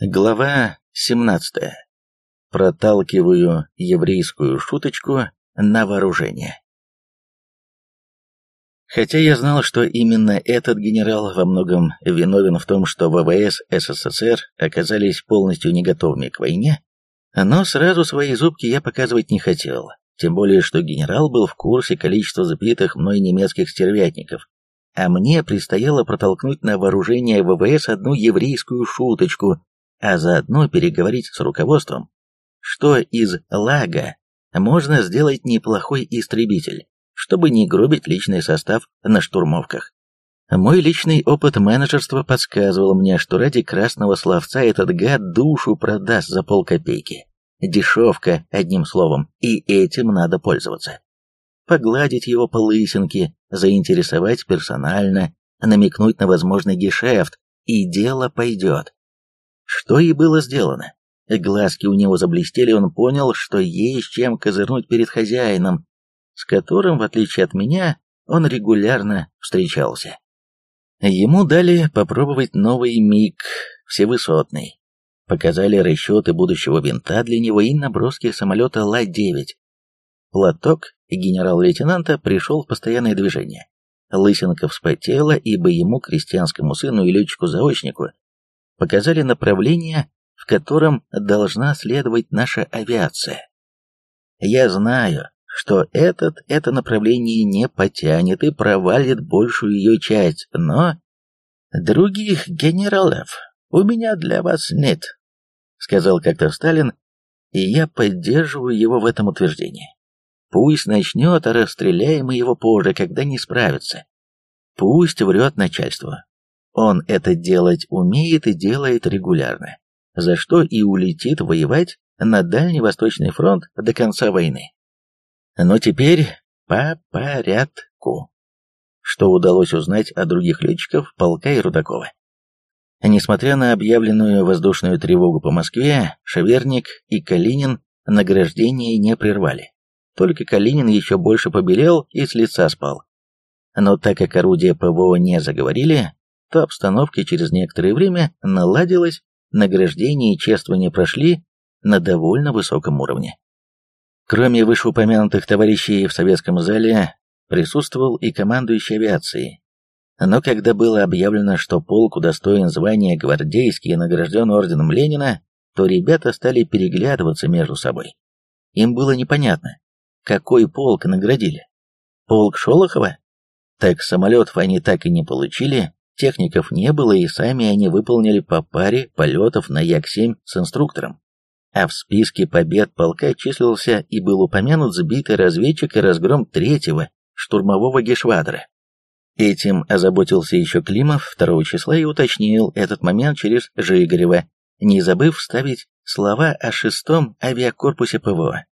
Глава 17. Проталкиваю еврейскую шуточку на вооружение. Хотя я знал, что именно этот генерал во многом виновен в том, что ВВС СССР оказались полностью не готовыми к войне, но сразу свои зубки я показывать не хотел, тем более, что генерал был в курсе количества забитых мной немецких стервятников, а мне предстояло протолкнуть на вооружение ВВС одну еврейскую шуточку, а заодно переговорить с руководством, что из лага можно сделать неплохой истребитель, чтобы не гробить личный состав на штурмовках. Мой личный опыт менеджерства подсказывал мне, что ради красного словца этот гад душу продаст за полкопейки. Дешевка, одним словом, и этим надо пользоваться. Погладить его по лысинке, заинтересовать персонально, намекнуть на возможный гешефт, и дело пойдет. Что и было сделано. Глазки у него заблестели, он понял, что есть чем козырнуть перед хозяином, с которым, в отличие от меня, он регулярно встречался. Ему дали попробовать новый МиГ, всевысотный. Показали расчеты будущего винта для него и наброски самолета Ла-9. Платок генерал-лейтенанта пришел в постоянное движение. Лысенко вспотела, ибо ему, крестьянскому сыну и летчику-заочнику, показали направление, в котором должна следовать наша авиация. Я знаю, что этот это направление не потянет и провалит большую ее часть, но других генералов у меня для вас нет, сказал как-то Сталин, и я поддерживаю его в этом утверждении. Пусть начнет, а расстреляем его позже, когда не справится. Пусть врет начальство. Он это делать умеет и делает регулярно, за что и улетит воевать на Дальний Восточный фронт до конца войны. Но теперь по порядку. Что удалось узнать о других летчиков полка и Рудакова. Несмотря на объявленную воздушную тревогу по Москве, Шеверник и Калинин награждение не прервали. Только Калинин еще больше побелел и с лица спал. Но так как орудия ПВО не заговорили, то обстановка через некоторое время наладилась, награждение и чествование прошли на довольно высоком уровне. Кроме вышеупомянутых товарищей в советском зале, присутствовал и командующий авиацией. Но когда было объявлено, что полк удостоен звания гвардейский и награжден орденом Ленина, то ребята стали переглядываться между собой. Им было непонятно, какой полк наградили. Полк Шолохова? Так самолетов они так и не получили, Техников не было, и сами они выполнили по паре полетов на Як-7 с инструктором. А в списке побед полка числился и был упомянут сбитый разведчик и разгром третьего штурмового гешвадра. Этим озаботился еще Климов 2 числа и уточнил этот момент через Жигарева, не забыв вставить слова о шестом авиакорпусе ПВО.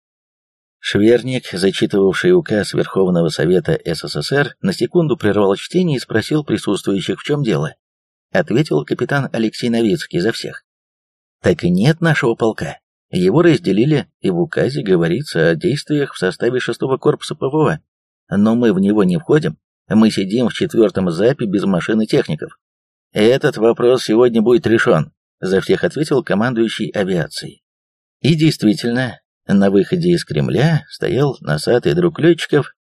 Шверник, зачитывавший указ Верховного Совета СССР, на секунду прервал чтение и спросил присутствующих, в чем дело. Ответил капитан Алексей Новицкий за всех. Так и нет нашего полка. Его разделили, и в указе говорится о действиях в составе шестого корпуса ПВО. Но мы в него не входим. Мы сидим в четвертом ЗАПе без машин и техников. Этот вопрос сегодня будет решен, за всех ответил командующий авиацией. И действительно, на выходе из Кремля стоял носатый друг летчиков,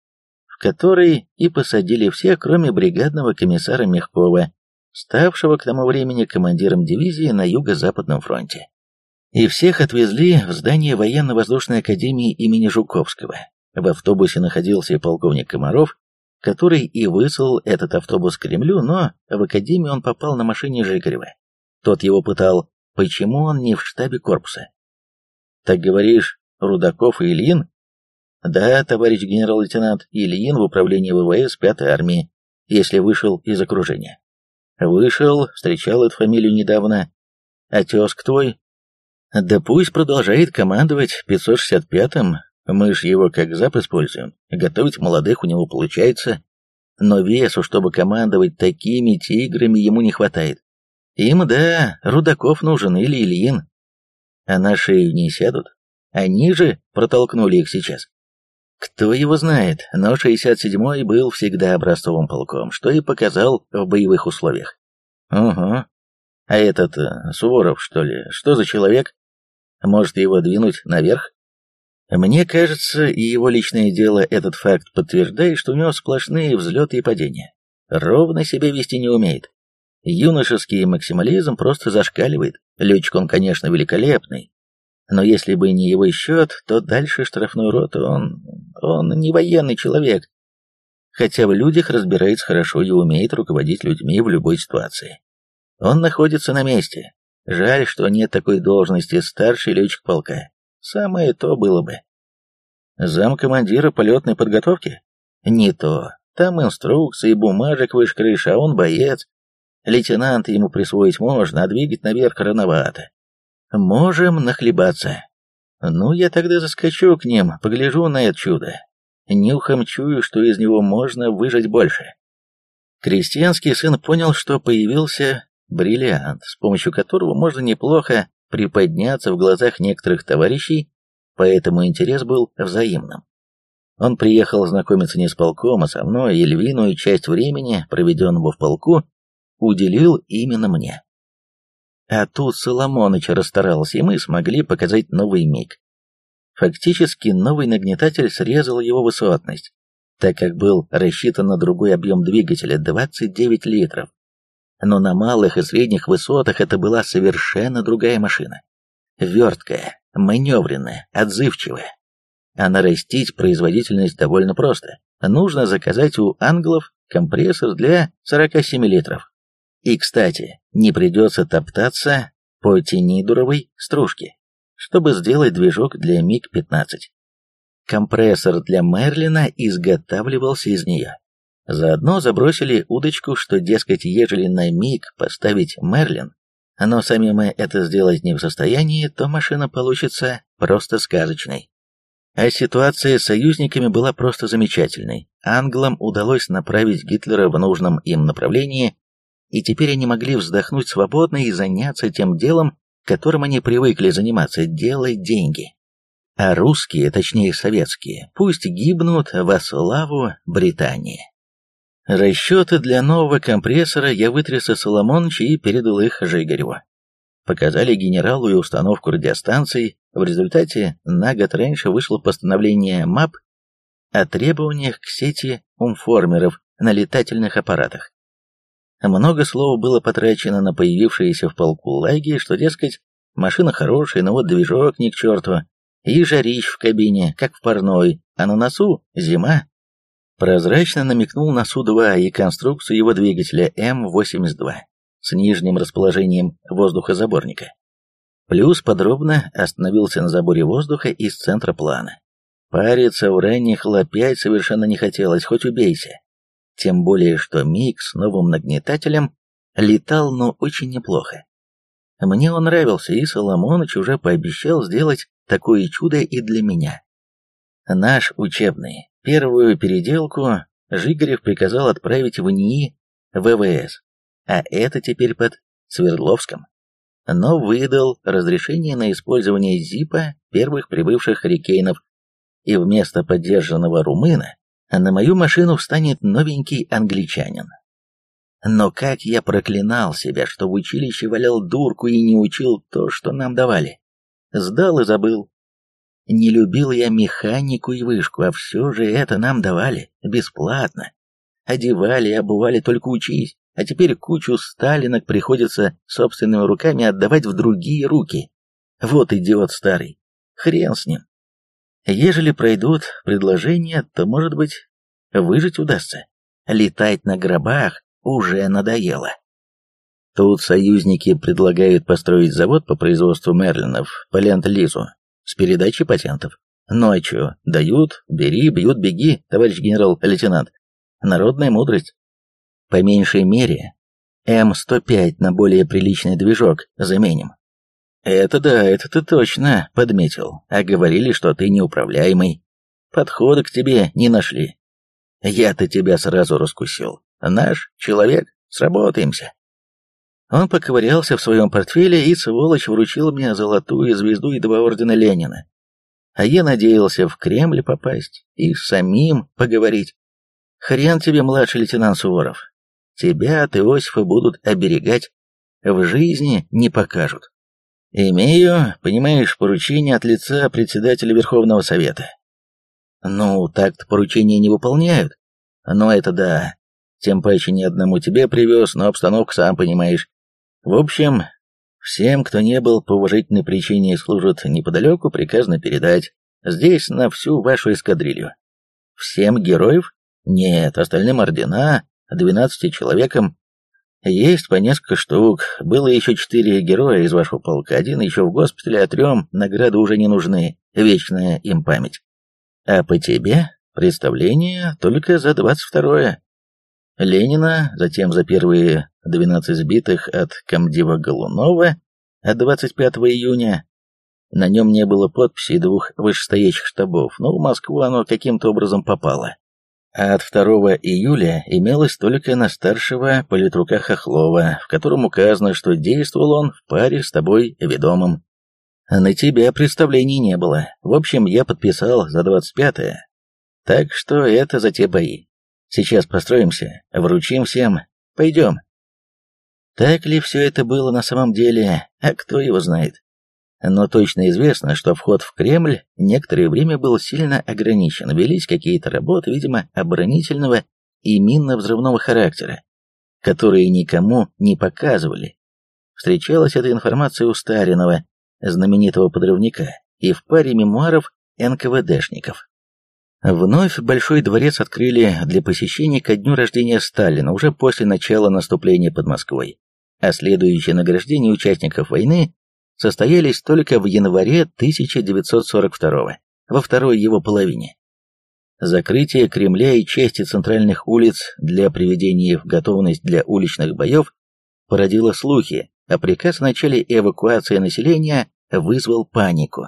в который и посадили все, кроме бригадного комиссара Мягкова, ставшего к тому времени командиром дивизии на Юго-Западном фронте. И всех отвезли в здание военно-воздушной академии имени Жуковского. В автобусе находился и полковник Комаров, который и выслал этот автобус к Кремлю, но в академию он попал на машине Жигарева. Тот его пытал, почему он не в штабе корпуса. «Так говоришь, Рудаков и Ильин? Да, товарищ генерал-лейтенант, Ильин в управлении ВВС 5-й армии, если вышел из окружения. Вышел, встречал эту фамилию недавно. А тезк твой? Да пусть продолжает командовать 565-м, мы ж его как зап используем. Готовить молодых у него получается. Но весу, чтобы командовать такими тиграми, ему не хватает. Им, да, Рудаков нужен или Ильин. А на шею не сядут. Они же протолкнули их сейчас. Кто его знает, но 67-й был всегда образцовым полком, что и показал в боевых условиях. Угу. А этот э, Суворов, что ли, что за человек? Может его двинуть наверх? Мне кажется, и его личное дело этот факт подтверждает, что у него сплошные взлеты и падения. Ровно себя вести не умеет. Юношеский максимализм просто зашкаливает. Летчик он, конечно, великолепный. Но если бы не его счет, то дальше штрафной роту он... он не военный человек. Хотя в людях разбирается хорошо и умеет руководить людьми в любой ситуации. Он находится на месте. Жаль, что нет такой должности старший летчик полка. Самое то было бы. Зам командира полетной подготовки? Не то. Там инструкции, бумажек выше крыши, а он боец. Лейтенант ему присвоить можно, а двигать наверх рановато. Можем нахлебаться. Ну, я тогда заскочу к ним, погляжу на это чудо. Нюхом чую, что из него можно выжать больше. Крестьянский сын понял, что появился бриллиант, с помощью которого можно неплохо приподняться в глазах некоторых товарищей, поэтому интерес был взаимным. Он приехал знакомиться не с полком, а со мной, и львиную часть времени, проведенного в полку, уделил именно мне. А тут Соломоныч расстарался, и мы смогли показать новый миг. Фактически новый нагнетатель срезал его высотность, так как был рассчитан на другой объем двигателя 29 литров. Но на малых и средних высотах это была совершенно другая машина. Верткая, маневренная, отзывчивая. А нарастить производительность довольно просто. Нужно заказать у англов компрессор для 47 литров. И, кстати, не придется топтаться по тенидуровой стружке, чтобы сделать движок для МиГ-15. Компрессор для Мерлина изготавливался из нее. Заодно забросили удочку, что, дескать, ежели на МиГ поставить Мерлин, но сами мы это сделать не в состоянии, то машина получится просто сказочной. А ситуация с союзниками была просто замечательной. Англам удалось направить Гитлера в нужном им направлении, и теперь они могли вздохнуть свободно и заняться тем делом, которым они привыкли заниматься, делать деньги. А русские, точнее советские, пусть гибнут во славу Британии. Расчеты для нового компрессора я вытряс из Соломоновича и передал их Жигареву. Показали генералу и установку радиостанций, в результате на год раньше вышло постановление МАП о требованиях к сети умформеров на летательных аппаратах. Много слов было потрачено на появившиеся в полку лаги, что, дескать, машина хорошая, но вот движок ни к черту, и жарищ в кабине, как в парной, а на носу зима. Прозрачно намекнул на Су-2 и конструкцию его двигателя М-82 с нижним расположением воздухозаборника. Плюс подробно остановился на заборе воздуха из центра плана. Париться в ранних Ла-5 совершенно не хотелось, хоть убейся. Тем более, что МиГ с новым нагнетателем летал, но очень неплохо. Мне он нравился, и Соломоныч уже пообещал сделать такое чудо и для меня. Наш учебный, первую переделку Жигарев приказал отправить в НИИ ВВС, а это теперь под Свердловском. Но выдал разрешение на использование ЗИПа первых прибывших харикейнов, и вместо поддержанного румына а на мою машину встанет новенький англичанин. Но как я проклинал себя, что в училище валял дурку и не учил то, что нам давали. Сдал и забыл. Не любил я механику и вышку, а все же это нам давали, бесплатно. Одевали и обували, только учись, а теперь кучу сталинок приходится собственными руками отдавать в другие руки. Вот идиот старый, хрен с ним. Ежели пройдут предложения, то, может быть, выжить удастся. Летать на гробах уже надоело. Тут союзники предлагают построить завод по производству мерлинов по Ленд-Лизу с передачей патентов. Ну а чё, дают, бери, бьют, беги, товарищ генерал-лейтенант. Народная мудрость. По меньшей мере, М-105 на более приличный движок заменим. «Это да, это ты точно подметил. А говорили, что ты неуправляемый. Подхода к тебе не нашли. Я-то тебя сразу раскусил. Наш человек, сработаемся». Он поковырялся в своем портфеле, и сволочь вручил мне золотую звезду и два ордена Ленина. А я надеялся в Кремль попасть и с самим поговорить. Хрен тебе, младший лейтенант Суворов. Тебя от Иосифа будут оберегать в жизни не покажут. Имею, понимаешь, поручение от лица председателя Верховного Совета. Ну, так-то поручения не выполняют. Ну, это да. Тем паче ни одному тебе привез, но обстановку сам понимаешь. В общем, всем, кто не был по уважительной причине и служит неподалеку, приказано передать. Здесь на всю вашу эскадрилью. Всем героев? Нет, остальным ордена, двенадцати человекам. Есть по несколько штук. Было еще четыре героя из вашего полка. Один еще в госпитале, а трем награды уже не нужны. Вечная им память. А по тебе представление только за двадцать второе. Ленина, затем за первые 12 сбитых от комдива Голунова от 25 июня. На нем не было подписи двух вышестоящих штабов, но в Москву оно каким-то образом попало. А от 2 июля имелось только на старшего политрука Хохлова, в котором указано, что действовал он в паре с тобой ведомым. На тебя представлений не было. В общем, я подписал за 25-е. Так что это за те бои. Сейчас построимся, вручим всем. Пойдем. Так ли все это было на самом деле, а кто его знает? Но точно известно, что вход в Кремль некоторое время был сильно ограничен, велись какие-то работы, видимо, оборонительного и минно-взрывного характера, которые никому не показывали. Встречалась эта информация у Старинова, знаменитого подрывника, и в паре мемуаров НКВДшников. Вновь Большой дворец открыли для посещения ко дню рождения Сталина уже после начала наступления под Москвой, а следующие награждения участников войны состоялись только в январе 1942 во второй его половине. Закрытие Кремля и части центральных улиц для приведения в готовность для уличных боев породило слухи, а приказ о начале эвакуации населения вызвал панику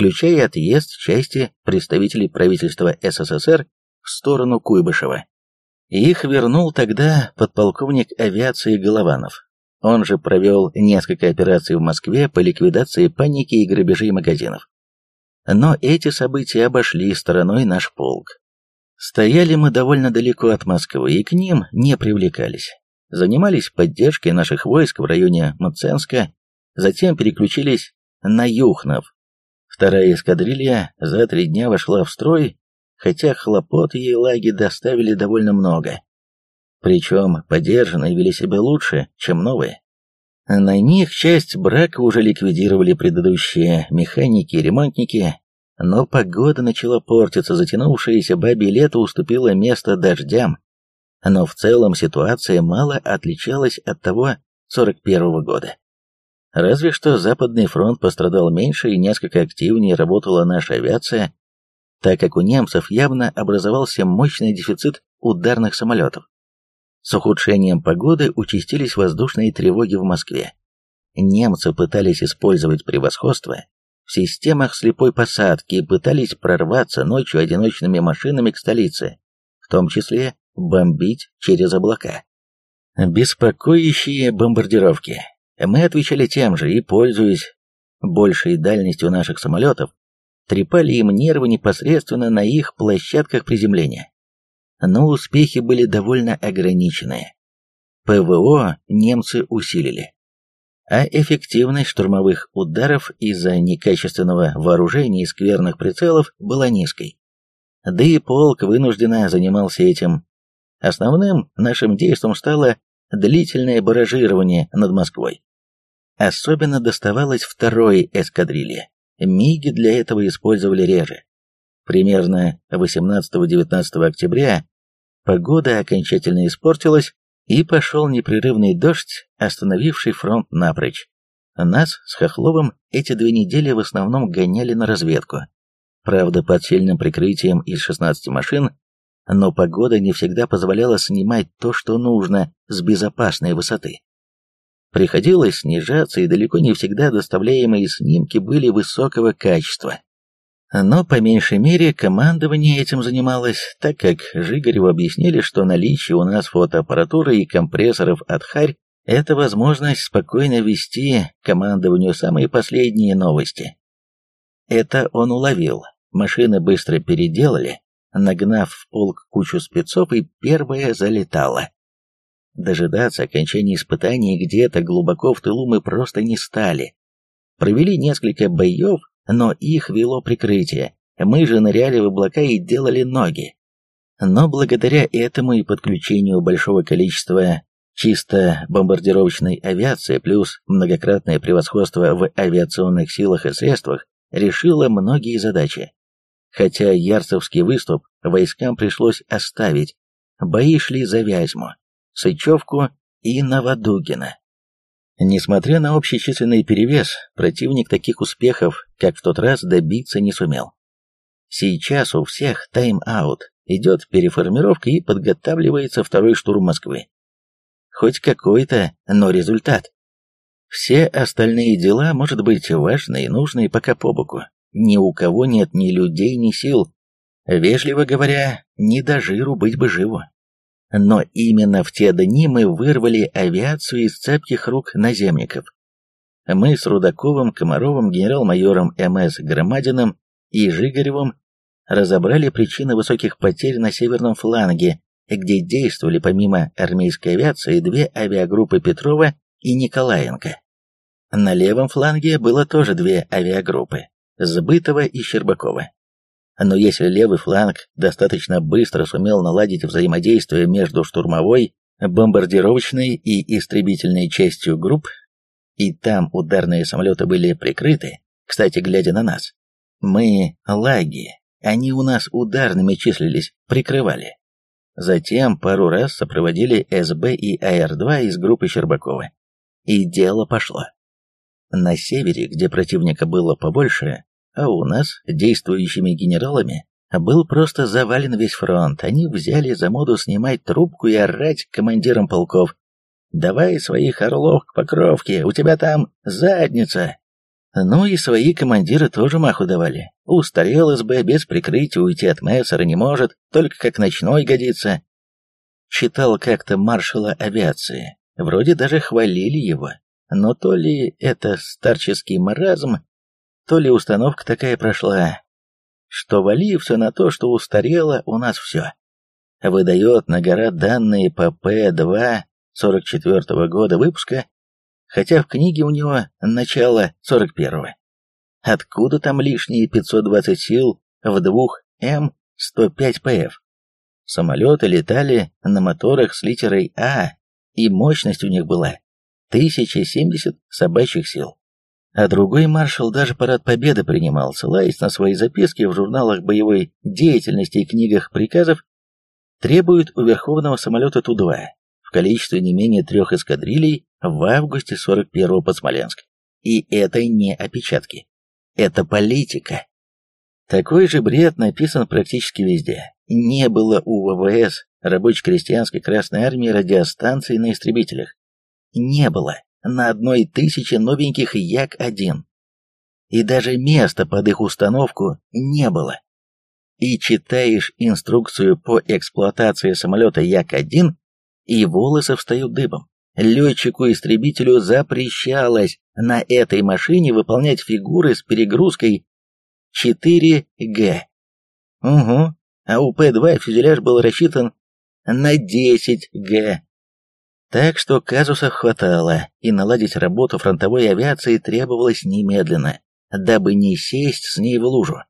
включая отъезд части представителей правительства СССР в сторону Куйбышева. Их вернул тогда подполковник авиации Голованов. Он же провел несколько операций в Москве по ликвидации паники и грабежей магазинов. Но эти события обошли стороной наш полк. Стояли мы довольно далеко от Москвы и к ним не привлекались. Занимались поддержкой наших войск в районе Мценска, затем переключились на Юхнов, Вторая эскадрилья за три дня вошла в строй, хотя хлопот ей лаги доставили довольно много. Причем подержанные вели себя лучше, чем новые. На них часть брака уже ликвидировали предыдущие механики и ремонтники, но погода начала портиться, затянувшееся бабье лето уступило место дождям. Но в целом ситуация мало отличалась от того 41 -го года. Разве что Западный фронт пострадал меньше и несколько активнее работала наша авиация, так как у немцев явно образовался мощный дефицит ударных самолетов. С ухудшением погоды участились воздушные тревоги в Москве. Немцы пытались использовать превосходство в системах слепой посадки и пытались прорваться ночью одиночными машинами к столице, в том числе бомбить через облака. Беспокоящие бомбардировки мы отвечали тем же и, пользуясь большей дальностью наших самолетов, трепали им нервы непосредственно на их площадках приземления. Но успехи были довольно ограниченные. ПВО немцы усилили. А эффективность штурмовых ударов из-за некачественного вооружения и скверных прицелов была низкой. Да и полк вынужденно занимался этим. Основным нашим действом стало длительное баражирование над Москвой. Особенно доставалось второй эскадрилье. Миги для этого использовали реже. Примерно 18-19 октября погода окончательно испортилась, и пошел непрерывный дождь, остановивший фронт напрочь. Нас с Хохловым эти две недели в основном гоняли на разведку. Правда, под сильным прикрытием из 16 машин, но погода не всегда позволяла снимать то, что нужно, с безопасной высоты. Приходилось снижаться, и далеко не всегда доставляемые снимки были высокого качества. Но по меньшей мере командование этим занималось, так как Жигареву объяснили, что наличие у нас фотоаппаратуры и компрессоров от Харь – это возможность спокойно вести командованию самые последние новости. Это он уловил. Машины быстро переделали, нагнав в полк кучу спецов, и первая залетала. Дожидаться окончания испытаний где-то глубоко в тылу мы просто не стали. Провели несколько боев, но их вело прикрытие. Мы же ныряли в облака и делали ноги. Но благодаря этому и подключению большого количества чисто бомбардировочной авиации плюс многократное превосходство в авиационных силах и средствах решило многие задачи. Хотя Ярцевский выступ войскам пришлось оставить, бои шли за Вязьму, Сычевку и Новодугина. Несмотря на общий численный перевес, противник таких успехов, как в тот раз, добиться не сумел. Сейчас у всех тайм-аут, идет переформировка и подготавливается второй штурм Москвы. Хоть какой-то, но результат. Все остальные дела, может быть, важные и нужные пока по боку. Ни у кого нет ни людей, ни сил. Вежливо говоря, не до жиру быть бы живу. Но именно в те дни мы вырвали авиацию из цепких рук наземников. Мы с Рудаковым, Комаровым, генерал-майором МС Громадиным и Жигаревым разобрали причины высоких потерь на северном фланге, где действовали помимо армейской авиации две авиагруппы Петрова и Николаенко. На левом фланге было тоже две авиагруппы – Сбытова и Щербакова. Но если левый фланг достаточно быстро сумел наладить взаимодействие между штурмовой, бомбардировочной и истребительной частью групп, и там ударные самолеты были прикрыты, кстати, глядя на нас, мы, лаги, они у нас ударными числились, прикрывали. Затем пару раз сопроводили СБ и АР-2 из группы Щербакова. И дело пошло. На севере, где противника было побольше, а у нас, действующими генералами, был просто завален весь фронт. Они взяли за моду снимать трубку и орать командирам полков. «Давай своих орлов к покровке, у тебя там задница!» Ну и свои командиры тоже маху давали. Устарел СБ, без прикрытия уйти от мессера не может, только как ночной годится. Читал как-то маршала авиации. Вроде даже хвалили его. Но то ли это старческий маразм, то ли установка такая прошла, что вали все на то, что устарело у нас все. Выдает на гора данные по Пе-2 44 -го года выпуска, хотя в книге у него начало 41-го. Откуда там лишние 520 сил в двух М-105ПФ? Самолеты летали на моторах с литерой А, и мощность у них была 1070 собачьих сил. А другой маршал даже парад победы принимал, ссылаясь на свои записки в журналах боевой деятельности и книгах приказов, требует у верховного самолета Ту-2 в количестве не менее трех эскадрилей в августе 41-го под Смоленск. И это не опечатки. Это политика. Такой же бред написан практически везде. Не было у ВВС рабоче-крестьянской Красной Армии радиостанций на истребителях. Не было на одной тысяче новеньких Як-1. И даже места под их установку не было. И читаешь инструкцию по эксплуатации самолета Як-1, и волосы встают дыбом. Летчику-истребителю запрещалось на этой машине выполнять фигуры с перегрузкой 4Г. Угу, а у П-2 фюзеляж был рассчитан на 10Г. Так что казусов хватало, и наладить работу фронтовой авиации требовалось немедленно, дабы не сесть с ней в лужу.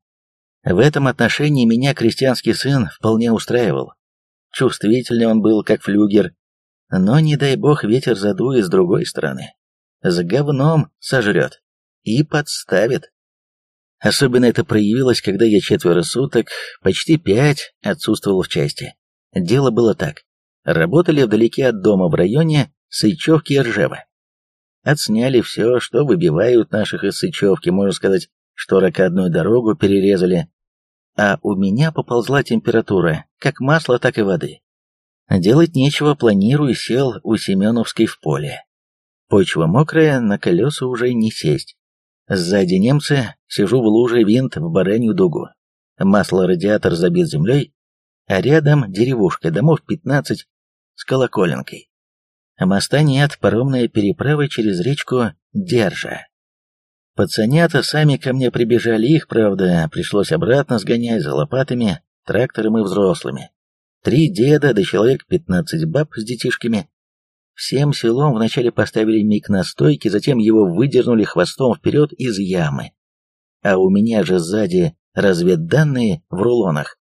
В этом отношении меня крестьянский сын вполне устраивал. Чувствительный он был, как флюгер, но, не дай бог, ветер задует с другой стороны. С говном сожрет и подставит. Особенно это проявилось, когда я четверо суток, почти пять, отсутствовал в части. Дело было так. Работали вдалеке от дома в районе Сычевки и Ржева. Отсняли все, что выбивают наших из Сычевки, можно сказать, что ракадную дорогу перерезали. А у меня поползла температура, как масла, так и воды. Делать нечего, планирую, сел у Семеновской в поле. Почва мокрая, на колеса уже не сесть. Сзади немцы, сижу в луже, винт в баранью дугу. Масло-радиатор забит землей, а рядом деревушка, домов 15 с колоколенкой. Моста нет, паромная переправа через речку Держа. Пацанята сами ко мне прибежали, их, правда, пришлось обратно сгонять за лопатами, трактором и взрослыми. Три деда да человек пятнадцать баб с детишками. Всем селом вначале поставили миг на стойке, затем его выдернули хвостом вперед из ямы. А у меня же сзади разведданные в рулонах.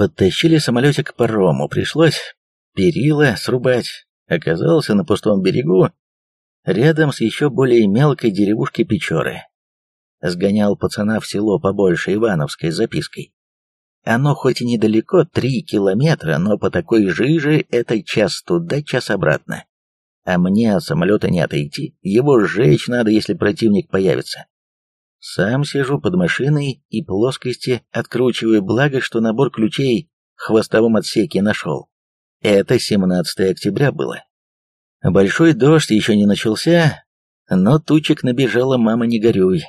Подтащили самолетик к парому, пришлось перила срубать. Оказался на пустом берегу, рядом с еще более мелкой деревушкой Печоры. Сгонял пацана в село побольше Ивановской запиской. Оно хоть и недалеко, три километра, но по такой жиже это час туда, час обратно. А мне от самолета не отойти, его сжечь надо, если противник появится. Сам сижу под машиной и плоскости откручиваю, благо, что набор ключей в хвостовом отсеке нашел. Это 17 октября было. Большой дождь еще не начался, но тучек набежала «мама, не горюй».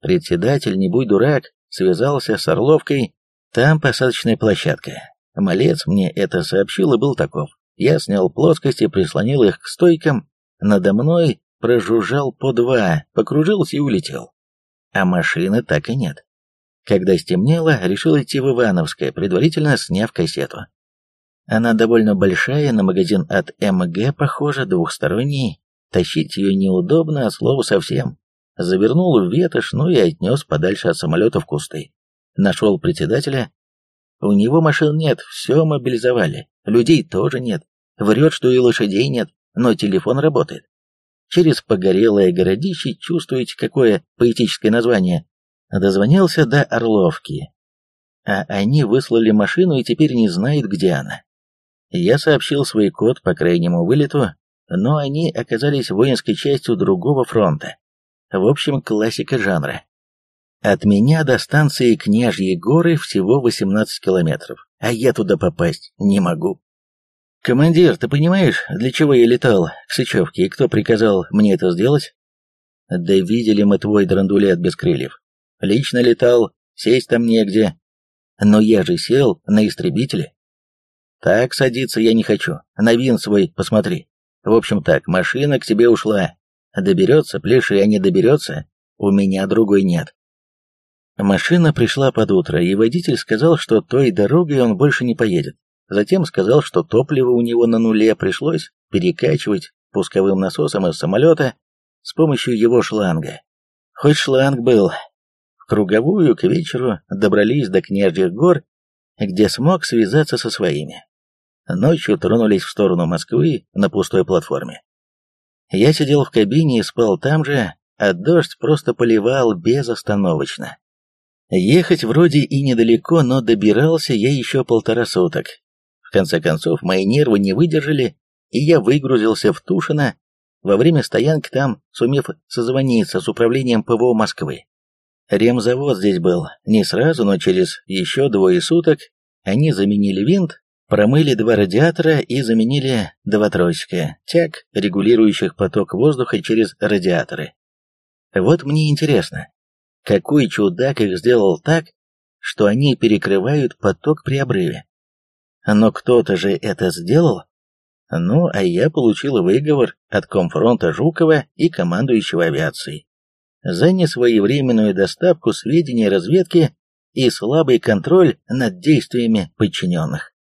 Председатель, не будь дурак, связался с Орловкой, там посадочная площадка. Малец мне это сообщил и был таков. Я снял плоскости, прислонил их к стойкам, надо мной прожужжал по два, покружился и улетел. А машины так и нет. Когда стемнело, решил идти в Ивановское, предварительно сняв кассету. Она довольно большая, на магазин от МГ похожа, двухсторонний. Тащить ее неудобно, от слова совсем. Завернул в ветошь, ну и отнес подальше от самолета в кусты. Нашел председателя. У него машин нет, все мобилизовали. Людей тоже нет. Врет, что и лошадей нет, но телефон работает. Через погорелое городище, чувствуете, какое поэтическое название, дозвонился до Орловки. А они выслали машину и теперь не знают, где она. Я сообщил свой код по крайнему вылету, но они оказались воинской частью другого фронта. В общем, классика жанра. От меня до станции Княжьи горы всего 18 километров, а я туда попасть не могу. «Командир, ты понимаешь, для чего я летал к Сычевке и кто приказал мне это сделать?» «Да видели мы твой драндулет без крыльев. Лично летал, сесть там негде. Но я же сел на истребителе. Так садиться я не хочу, на вин свой посмотри. В общем так, машина к тебе ушла. Доберется, плеши, а не доберется, у меня другой нет. Машина пришла под утро, и водитель сказал, что той дорогой он больше не поедет. Затем сказал, что топливо у него на нуле пришлось перекачивать пусковым насосом из самолета с помощью его шланга. Хоть шланг был. В круговую к вечеру добрались до Княжьих гор, где смог связаться со своими. Ночью тронулись в сторону Москвы на пустой платформе. Я сидел в кабине и спал там же, а дождь просто поливал безостановочно. Ехать вроде и недалеко, но добирался я еще полтора суток. В конце концов, мои нервы не выдержали, и я выгрузился в Тушино, во время стоянки там, сумев созвониться с управлением ПВО Москвы. Ремзавод здесь был не сразу, но через еще двое суток они заменили винт, Промыли два радиатора и заменили два тросика, тяг, регулирующих поток воздуха через радиаторы. Вот мне интересно, какой чудак их сделал так, что они перекрывают поток при обрыве? Но кто-то же это сделал? Ну, а я получил выговор от комфронта Жукова и командующего авиацией за несвоевременную доставку сведений разведки и слабый контроль над действиями подчиненных.